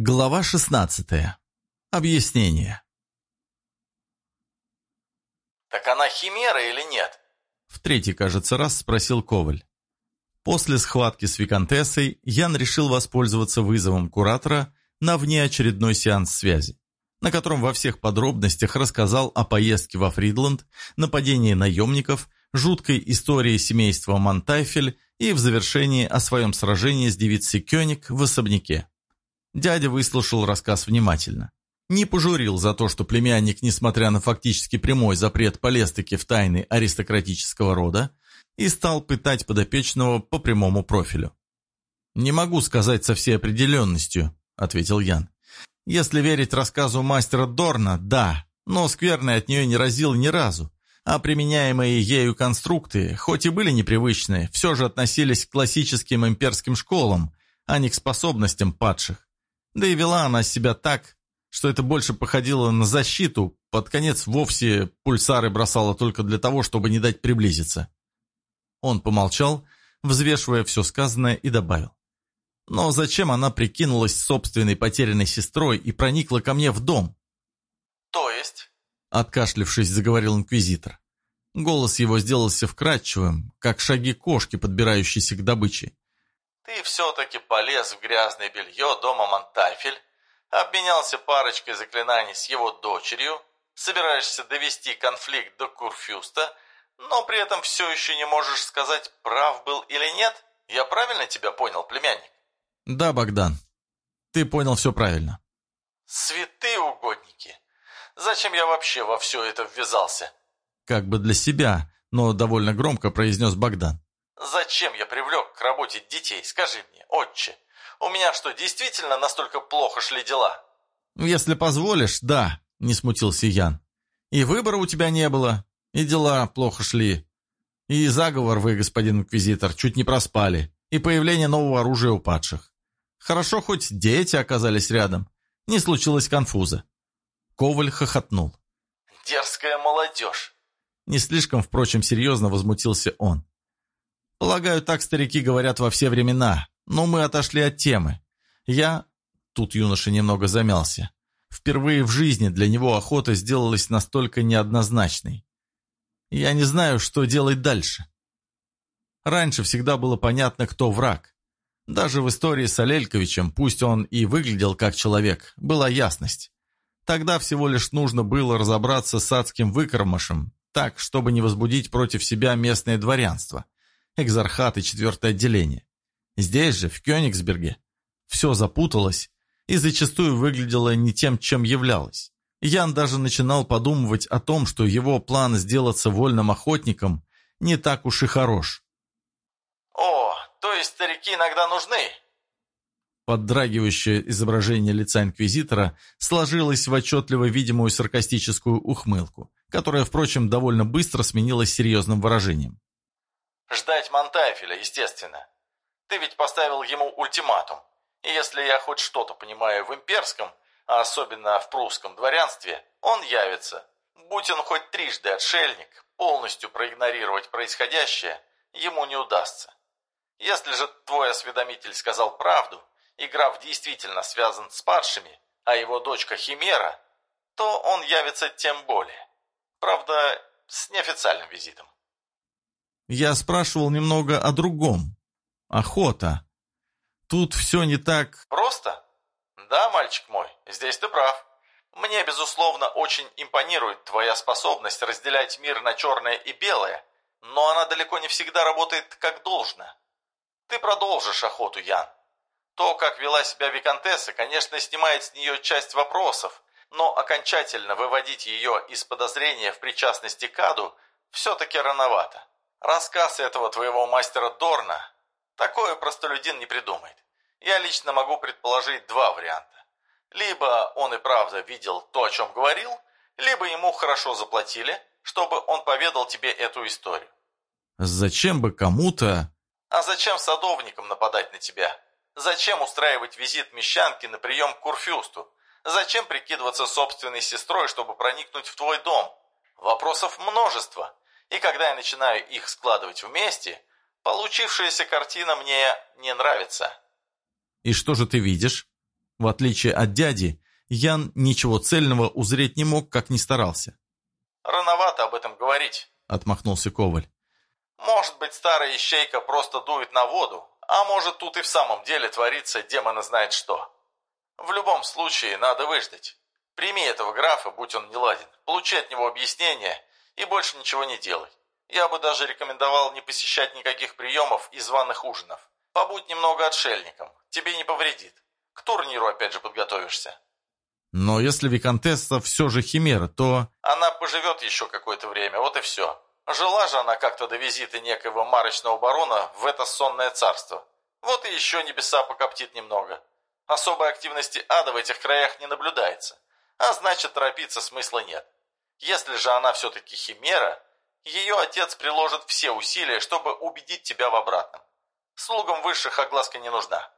Глава 16. Объяснение. «Так она химера или нет?» В третий, кажется, раз спросил Коваль. После схватки с Викантессой Ян решил воспользоваться вызовом куратора на внеочередной сеанс связи, на котором во всех подробностях рассказал о поездке во Фридланд, нападении наемников, жуткой истории семейства Монтайфель и в завершении о своем сражении с девицей Кёник в особняке. Дядя выслушал рассказ внимательно. Не пожурил за то, что племянник, несмотря на фактически прямой запрет полез-таки в тайны аристократического рода, и стал пытать подопечного по прямому профилю. «Не могу сказать со всей определенностью», — ответил Ян. «Если верить рассказу мастера Дорна, да, но скверный от нее не разил ни разу, а применяемые ею конструкты, хоть и были непривычные, все же относились к классическим имперским школам, а не к способностям падших. Да и вела она себя так, что это больше походило на защиту, под конец вовсе пульсары бросала только для того, чтобы не дать приблизиться. Он помолчал, взвешивая все сказанное, и добавил. Но зачем она прикинулась собственной потерянной сестрой и проникла ко мне в дом? «То есть?» Откашлившись, заговорил инквизитор. Голос его сделался вкрадчивым, как шаги кошки, подбирающейся к добыче. Ты все-таки полез в грязное белье дома Монтафель, обменялся парочкой заклинаний с его дочерью, собираешься довести конфликт до Курфюста, но при этом все еще не можешь сказать, прав был или нет? Я правильно тебя понял, племянник? Да, Богдан, ты понял все правильно. Святые угодники! Зачем я вообще во все это ввязался? Как бы для себя, но довольно громко произнес Богдан. Зачем я привлек к работе детей, скажи мне, отче? У меня что, действительно настолько плохо шли дела? Если позволишь, да, не смутился Ян. И выбора у тебя не было, и дела плохо шли. И заговор вы, господин инквизитор, чуть не проспали, и появление нового оружия у падших. Хорошо, хоть дети оказались рядом, не случилось конфуза. Коваль хохотнул. «Дерзкая молодежь!» Не слишком, впрочем, серьезно возмутился он. Полагаю, так старики говорят во все времена, но мы отошли от темы. Я... Тут юноша немного замялся. Впервые в жизни для него охота сделалась настолько неоднозначной. Я не знаю, что делать дальше. Раньше всегда было понятно, кто враг. Даже в истории с Алельковичем, пусть он и выглядел как человек, была ясность. Тогда всего лишь нужно было разобраться с адским выкормышем, так, чтобы не возбудить против себя местное дворянство – экзархат и четвертое отделение. Здесь же, в Кёнигсберге, все запуталось и зачастую выглядело не тем, чем являлось. Ян даже начинал подумывать о том, что его план сделаться вольным охотником не так уж и хорош. «О, то есть старики иногда нужны?» Поддрагивающее изображение лица инквизитора сложилось в отчетливо видимую саркастическую ухмылку, которая, впрочем, довольно быстро сменилась серьезным выражением. Ждать Монтайфеля, естественно. Ты ведь поставил ему ультиматум. И если я хоть что-то понимаю в имперском, а особенно в прусском дворянстве, он явится. Будь он хоть трижды отшельник, полностью проигнорировать происходящее ему не удастся. Если же твой осведомитель сказал правду, и граф действительно связан с падшими, а его дочка Химера, то он явится тем более. Правда, с неофициальным визитом. Я спрашивал немного о другом. Охота. Тут все не так... Просто? Да, мальчик мой, здесь ты прав. Мне, безусловно, очень импонирует твоя способность разделять мир на черное и белое, но она далеко не всегда работает как должно. Ты продолжишь охоту, Ян. То, как вела себя Викантесса, конечно, снимает с нее часть вопросов, но окончательно выводить ее из подозрения в причастности к аду все-таки рановато. Рассказ этого твоего мастера Дорна такое простолюдин не придумает. Я лично могу предположить два варианта. Либо он и правда видел то, о чем говорил, либо ему хорошо заплатили, чтобы он поведал тебе эту историю. Зачем бы кому-то... А зачем садовникам нападать на тебя? Зачем устраивать визит мещанки на прием к Курфюсту? Зачем прикидываться собственной сестрой, чтобы проникнуть в твой дом? Вопросов множество. И когда я начинаю их складывать вместе, получившаяся картина мне не нравится. И что же ты видишь? В отличие от дяди, Ян ничего цельного узреть не мог, как ни старался. «Рановато об этом говорить», — отмахнулся Коваль. «Может быть, старая ищейка просто дует на воду, а может, тут и в самом деле творится демона знает что. В любом случае, надо выждать. Прими этого графа, будь он неладен, получи от него объяснение и больше ничего не делай. Я бы даже рекомендовал не посещать никаких приемов и званых ужинов. Побудь немного отшельником, тебе не повредит. К турниру опять же подготовишься. Но если Викантесса все же химера, то... Она поживет еще какое-то время, вот и все. Жила же она как-то до визита некоего марочного барона в это сонное царство. Вот и еще небеса покоптит немного. Особой активности ада в этих краях не наблюдается. А значит, торопиться смысла нет. Если же она все-таки химера, ее отец приложит все усилия, чтобы убедить тебя в обратном. Слугам высших огласка не нужна.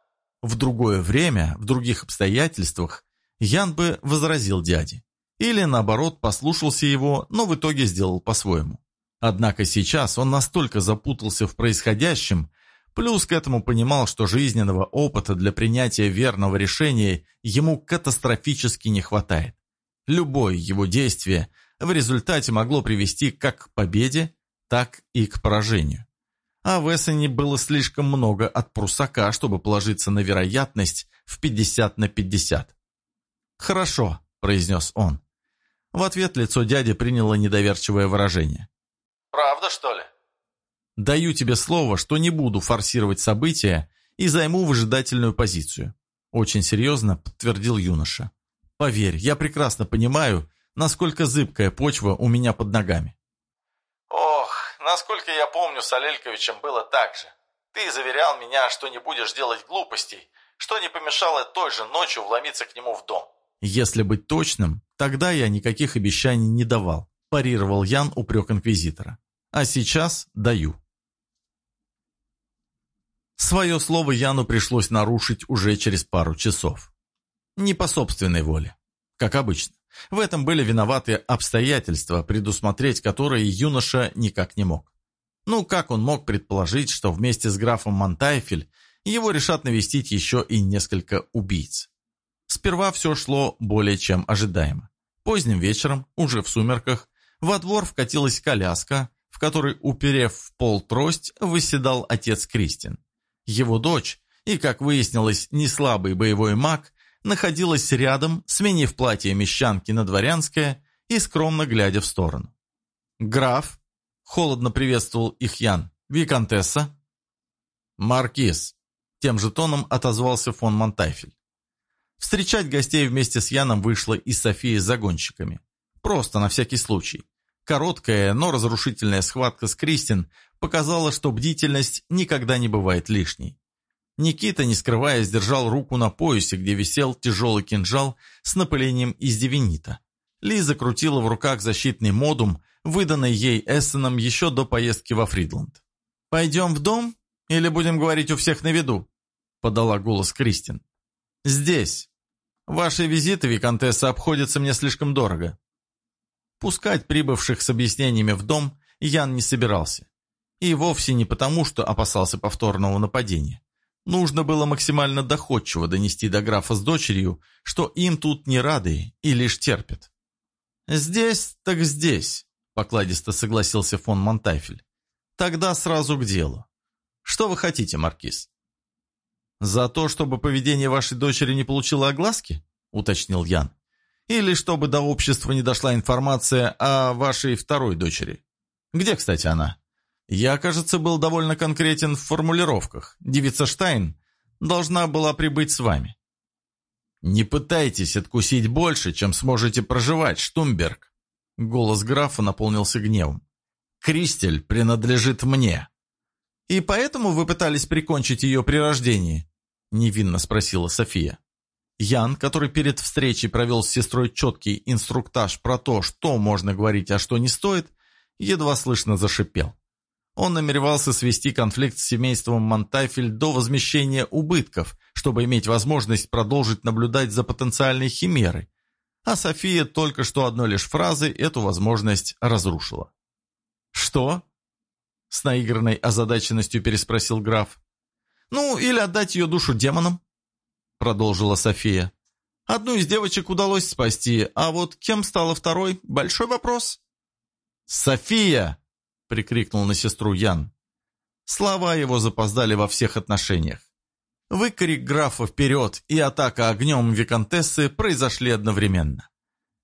В другое время, в других обстоятельствах, Ян бы возразил дяде. Или, наоборот, послушался его, но в итоге сделал по-своему. Однако сейчас он настолько запутался в происходящем, плюс к этому понимал, что жизненного опыта для принятия верного решения ему катастрофически не хватает. Любое его действие в результате могло привести как к победе, так и к поражению. А в Эссене было слишком много от прусака, чтобы положиться на вероятность в 50 на 50. «Хорошо», — произнес он. В ответ лицо дяди приняло недоверчивое выражение. «Правда, что ли?» «Даю тебе слово, что не буду форсировать события и займу выжидательную позицию», очень серьезно подтвердил юноша. «Поверь, я прекрасно понимаю, насколько зыбкая почва у меня под ногами». «Ох, насколько я помню, с Алельковичем было так же. Ты заверял меня, что не будешь делать глупостей, что не помешало той же ночью вломиться к нему в дом. Если быть точным, тогда я никаких обещаний не давал, парировал Ян упрек инквизитора. А сейчас даю. Свое слово Яну пришлось нарушить уже через пару часов. Не по собственной воле, как обычно. В этом были виноваты обстоятельства, предусмотреть которые юноша никак не мог. Ну, как он мог предположить, что вместе с графом Монтайфель его решат навестить еще и несколько убийц? Сперва все шло более чем ожидаемо. Поздним вечером, уже в сумерках, во двор вкатилась коляска, в которой, уперев в пол трость, выседал отец Кристин. Его дочь, и, как выяснилось, не слабый боевой маг, находилась рядом, сменив платье мещанки на дворянское и скромно глядя в сторону. «Граф», — холодно приветствовал их Ян, — «виконтесса». «Маркиз», — тем же тоном отозвался фон Монтайфель. Встречать гостей вместе с Яном вышла и София с загонщиками. Просто на всякий случай. Короткая, но разрушительная схватка с Кристин показала, что бдительность никогда не бывает лишней. Никита, не скрываясь, держал руку на поясе, где висел тяжелый кинжал с напылением из девинита. Лиза крутила в руках защитный модум, выданный ей Эссеном еще до поездки во Фридланд. «Пойдем в дом? Или будем говорить у всех на виду?» — подала голос Кристин. «Здесь», Ваши визиты, Викантесса, обходятся мне слишком дорого». Пускать прибывших с объяснениями в дом Ян не собирался. И вовсе не потому, что опасался повторного нападения. Нужно было максимально доходчиво донести до графа с дочерью, что им тут не рады и лишь терпят. «Здесь так здесь», — покладисто согласился фон Монтайфель. «Тогда сразу к делу. Что вы хотите, Маркиз?» «За то, чтобы поведение вашей дочери не получило огласки?» — уточнил Ян. «Или чтобы до общества не дошла информация о вашей второй дочери? Где, кстати, она?» «Я, кажется, был довольно конкретен в формулировках. Девица Штайн должна была прибыть с вами». «Не пытайтесь откусить больше, чем сможете проживать, Штумберг!» Голос графа наполнился гневом. «Кристель принадлежит мне!» «И поэтому вы пытались прикончить ее при рождении?» — невинно спросила София. Ян, который перед встречей провел с сестрой четкий инструктаж про то, что можно говорить, а что не стоит, едва слышно зашипел. Он намеревался свести конфликт с семейством Монтайфель до возмещения убытков, чтобы иметь возможность продолжить наблюдать за потенциальной химерой. А София только что одной лишь фразой эту возможность разрушила. «Что?» — с наигранной озадаченностью переспросил граф. Ну, или отдать ее душу демонам. продолжила София. «Одну из девочек удалось спасти, а вот кем стала второй – большой вопрос». «София!» – прикрикнул на сестру Ян. Слова его запоздали во всех отношениях. Выкрик графа вперед и атака огнем виконтессы произошли одновременно.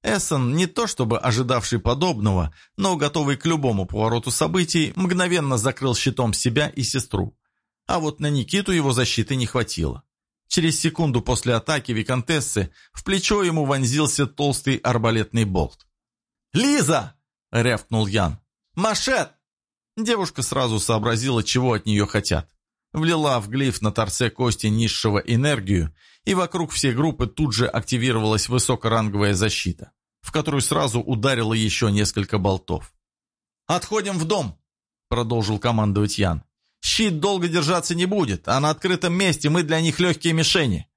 Эссон, не то чтобы ожидавший подобного, но готовый к любому повороту событий, мгновенно закрыл щитом себя и сестру. А вот на Никиту его защиты не хватило. Через секунду после атаки виконтессы в плечо ему вонзился толстый арбалетный болт. «Лиза!» — рявкнул Ян. «Машет!» Девушка сразу сообразила, чего от нее хотят. Влила в глиф на торце кости низшего энергию, и вокруг всей группы тут же активировалась высокоранговая защита, в которую сразу ударило еще несколько болтов. «Отходим в дом!» — продолжил командовать Ян. Щит долго держаться не будет, а на открытом месте мы для них легкие мишени».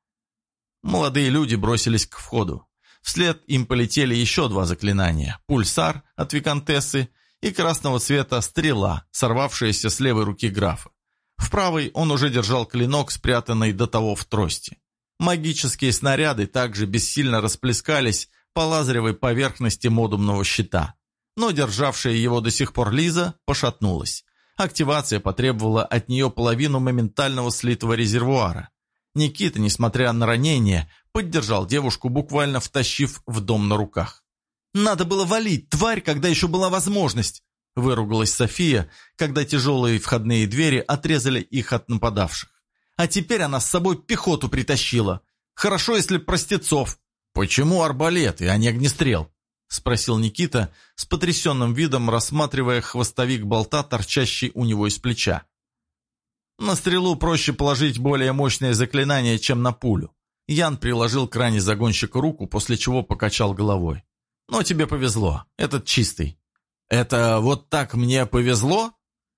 Молодые люди бросились к входу. Вслед им полетели еще два заклинания. Пульсар от Викантессы и красного цвета стрела, сорвавшаяся с левой руки графа. В правой он уже держал клинок, спрятанный до того в трости. Магические снаряды также бессильно расплескались по лазеревой поверхности модумного щита. Но державшая его до сих пор Лиза пошатнулась. Активация потребовала от нее половину моментального слитого резервуара. Никита, несмотря на ранение, поддержал девушку, буквально втащив в дом на руках. «Надо было валить, тварь, когда еще была возможность!» Выругалась София, когда тяжелые входные двери отрезали их от нападавших. «А теперь она с собой пехоту притащила. Хорошо, если простецов. Почему арбалеты, а не огнестрел?» — спросил Никита с потрясенным видом, рассматривая хвостовик болта, торчащий у него из плеча. «На стрелу проще положить более мощное заклинание, чем на пулю». Ян приложил к ране загонщика руку, после чего покачал головой. «Но тебе повезло. Этот чистый». «Это вот так мне повезло?»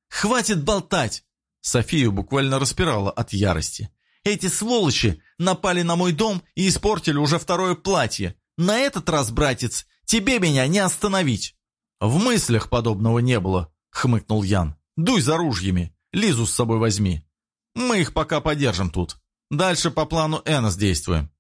«Хватит болтать!» Софию буквально распирала от ярости. «Эти сволочи напали на мой дом и испортили уже второе платье. На этот раз, братец, Тебе меня не остановить!» «В мыслях подобного не было», — хмыкнул Ян. «Дуй за ружьями, Лизу с собой возьми. Мы их пока подержим тут. Дальше по плану Энос действуем».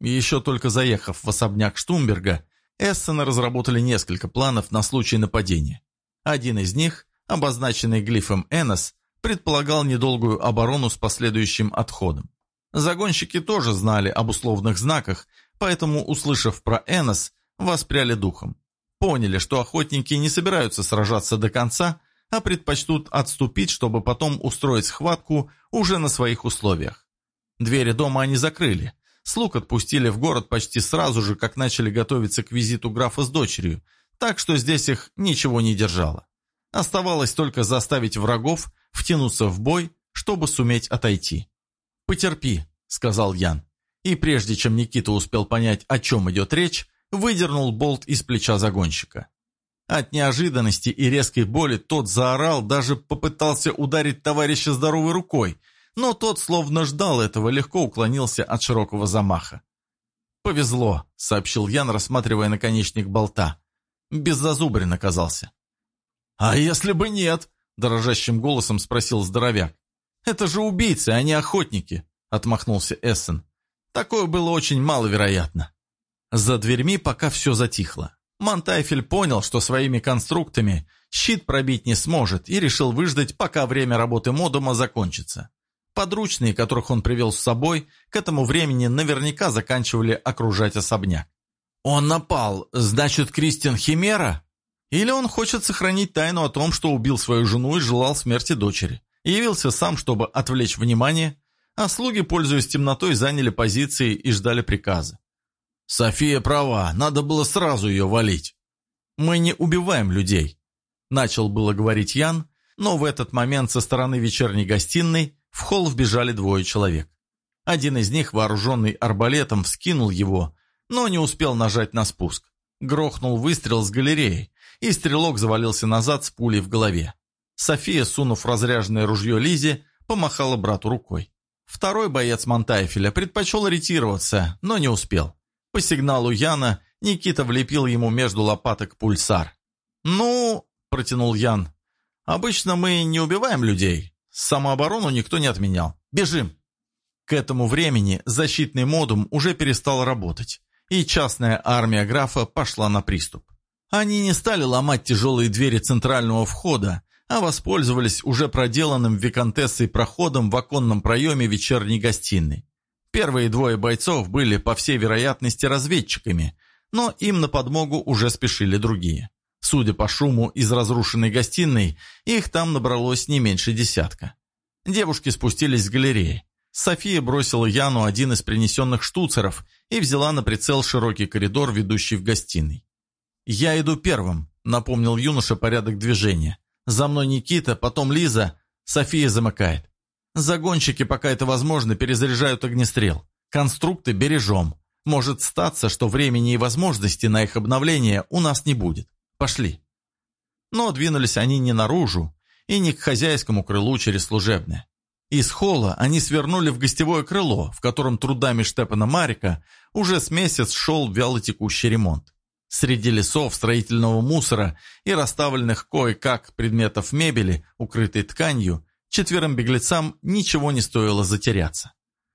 Еще только заехав в особняк Штумберга, Эссены разработали несколько планов на случай нападения. Один из них, обозначенный глифом Энос, предполагал недолгую оборону с последующим отходом. Загонщики тоже знали об условных знаках, поэтому, услышав про Энос, воспряли духом. Поняли, что охотники не собираются сражаться до конца, а предпочтут отступить, чтобы потом устроить схватку уже на своих условиях. Двери дома они закрыли. Слуг отпустили в город почти сразу же, как начали готовиться к визиту графа с дочерью, так что здесь их ничего не держало. Оставалось только заставить врагов втянуться в бой, чтобы суметь отойти. «Потерпи», — сказал Ян. И прежде чем Никита успел понять, о чем идет речь, выдернул болт из плеча загонщика. От неожиданности и резкой боли тот заорал, даже попытался ударить товарища здоровой рукой, но тот словно ждал этого, легко уклонился от широкого замаха. «Повезло», — сообщил Ян, рассматривая наконечник болта. Без зазубрин оказался. «А если бы нет?» — дрожащим голосом спросил здоровяк. «Это же убийцы, а не охотники», — отмахнулся Эссен. «Такое было очень маловероятно». За дверьми пока все затихло. Монтайфель понял, что своими конструктами щит пробить не сможет и решил выждать, пока время работы модума закончится. Подручные, которых он привел с собой, к этому времени наверняка заканчивали окружать особняк. «Он напал, значит, Кристиан Химера?» Или он хочет сохранить тайну о том, что убил свою жену и желал смерти дочери. И явился сам, чтобы отвлечь внимание, а слуги, пользуясь темнотой, заняли позиции и ждали приказа. София права, надо было сразу ее валить. Мы не убиваем людей. Начал было говорить Ян, но в этот момент со стороны вечерней гостиной в холл вбежали двое человек. Один из них, вооруженный арбалетом, вскинул его, но не успел нажать на спуск. Грохнул выстрел с галереи, и стрелок завалился назад с пулей в голове. София, сунув разряженное ружье Лизе, помахала брату рукой. Второй боец Монтайфеля предпочел ретироваться, но не успел. По сигналу Яна Никита влепил ему между лопаток пульсар. «Ну...» – протянул Ян. «Обычно мы не убиваем людей. Самооборону никто не отменял. Бежим!» К этому времени защитный модум уже перестал работать, и частная армия графа пошла на приступ. Они не стали ломать тяжелые двери центрального входа, а воспользовались уже проделанным виконтессой проходом в оконном проеме вечерней гостиной. Первые двое бойцов были, по всей вероятности, разведчиками, но им на подмогу уже спешили другие. Судя по шуму из разрушенной гостиной, их там набралось не меньше десятка. Девушки спустились с галереи. София бросила Яну один из принесенных штуцеров и взяла на прицел широкий коридор, ведущий в гостиной. «Я иду первым», — напомнил юноша порядок движения. «За мной Никита, потом Лиза, София замыкает. Загонщики, пока это возможно, перезаряжают огнестрел. Конструкты бережем. Может статься, что времени и возможности на их обновление у нас не будет. Пошли». Но двинулись они не наружу и не к хозяйскому крылу через служебное. Из холла они свернули в гостевое крыло, в котором трудами Штепана Марика уже с месяц шел вялотекущий ремонт. Среди лесов, строительного мусора и расставленных кое-как предметов мебели, укрытой тканью, четверым беглецам ничего не стоило затеряться.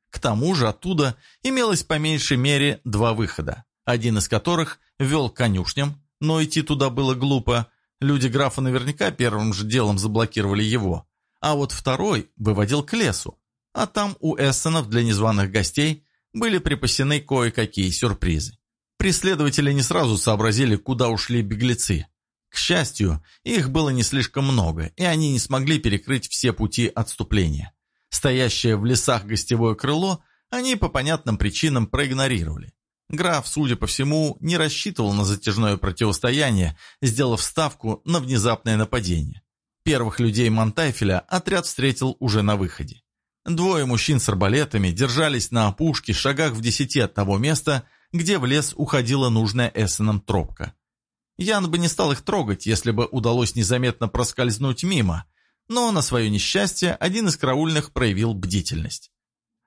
К тому же оттуда имелось по меньшей мере два выхода, один из которых вел к конюшням, но идти туда было глупо, люди графа наверняка первым же делом заблокировали его, а вот второй выводил к лесу, а там у Эссенов для незваных гостей были припасены кое-какие сюрпризы. Преследователи не сразу сообразили, куда ушли беглецы. К счастью, их было не слишком много, и они не смогли перекрыть все пути отступления. Стоящее в лесах гостевое крыло они по понятным причинам проигнорировали. Граф, судя по всему, не рассчитывал на затяжное противостояние, сделав ставку на внезапное нападение. Первых людей Монтайфеля отряд встретил уже на выходе. Двое мужчин с арбалетами держались на опушке шагах в десяти от того места, где в лес уходила нужная Эссеном тропка. Ян бы не стал их трогать, если бы удалось незаметно проскользнуть мимо, но на свое несчастье один из караульных проявил бдительность.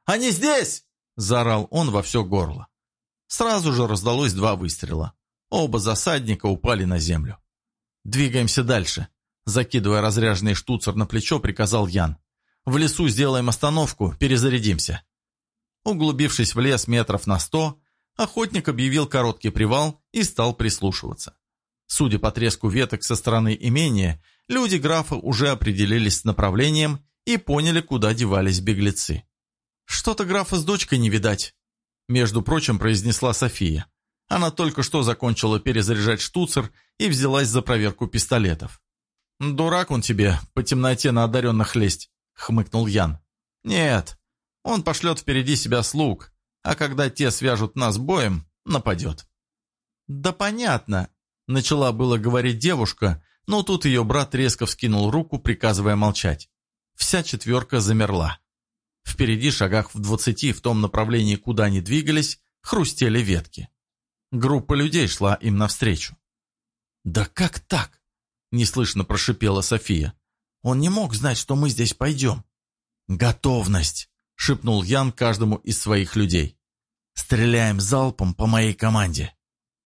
«Они здесь!» – заорал он во все горло. Сразу же раздалось два выстрела. Оба засадника упали на землю. «Двигаемся дальше», Закидывая разряженный штуцер на плечо, приказал Ян. «В лесу сделаем остановку, перезарядимся». Углубившись в лес метров на сто, охотник объявил короткий привал и стал прислушиваться. Судя по треску веток со стороны имения, люди графа уже определились с направлением и поняли, куда девались беглецы. «Что-то графа с дочкой не видать», – между прочим произнесла София. Она только что закончила перезаряжать штуцер и взялась за проверку пистолетов. «Дурак он тебе, по темноте на одаренных лезть», — хмыкнул Ян. «Нет, он пошлет впереди себя слуг, а когда те свяжут нас боем, нападет». «Да понятно», — начала было говорить девушка, но тут ее брат резко вскинул руку, приказывая молчать. Вся четверка замерла. Впереди, шагах в двадцати, в том направлении, куда они двигались, хрустели ветки. Группа людей шла им навстречу. «Да как так?» — неслышно прошипела София. «Он не мог знать, что мы здесь пойдем». «Готовность!» — шепнул Ян каждому из своих людей. «Стреляем залпом по моей команде».